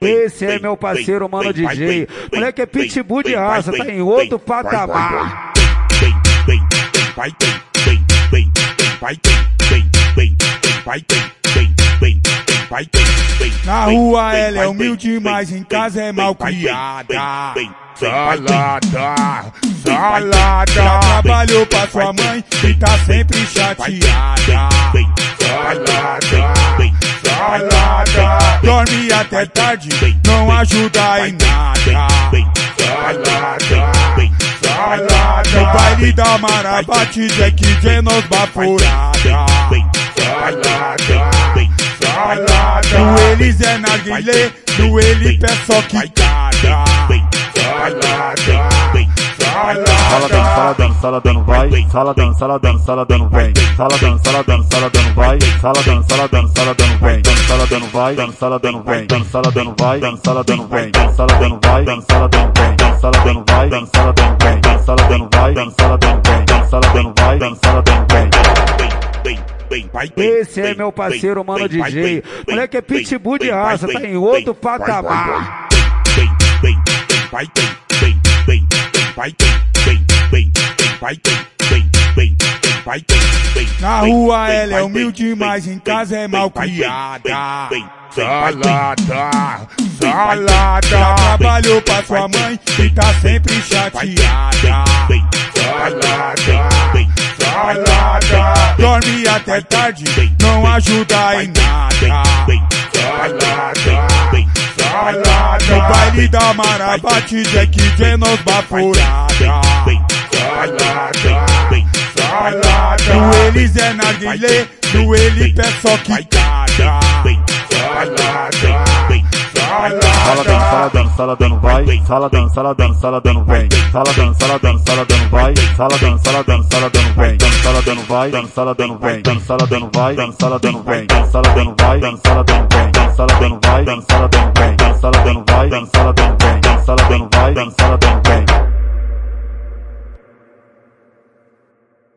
Esse é meu parceiro, mano DJ. Moleque é pitbull de raça, tá em outro patamar. Na rua ela é humilde, mas em casa é mal criada. Salada, salada. Já trabalhou pra sua mãe e tá sempre chateada. Dorme até tarde, não ajuda em nada. Salada. No baile da Mara bate Jack J nos baforada. Salada. No eles é narguilé, no ele é só quicada. Salada, Saladão, saladão, saladão vai, saladão, saladão, saladão vem, saladão, saladão, saladão vai, saladão, saladão, saladão vem, saladão vai, saladão vem, saladão vai, saladão vem, saladão vai, saladão vem, saladão vai, saladão vem, saladão vai, saladão vem, saladão vai, saladão vem. Esse é meu parceiro, mano DJ. Moleque é pitbull de raça, tá em outro patamar. Vem, vem, vai, vem, vem, vem, vai, vem, vem, vem, vai, vem, vem, vem, vai, vem. Na rua ela é humilde, mas em casa é mal criada. Salada, salada. Já trabalhou pra sua mãe e tá sempre chateada. Salada, salada. Dorme até tarde, não ajuda em nada. Salada, salada. No baile da Mara bate Jack J nos baforada. Salada, salada. No eles é narguilé, no ele é só quicada. Saladão, saladão, saladão vai, saladão, saladão, saladão vem, saladão, saladão, saladão vai, saladão, saladão, saladão vem, saladão vai, saladão vem, saladão vai, saladão vem, saladão vai, saladão vem, saladão vai, saladão vem, saladão vai, saladão vem, saladão vai, saladão vem.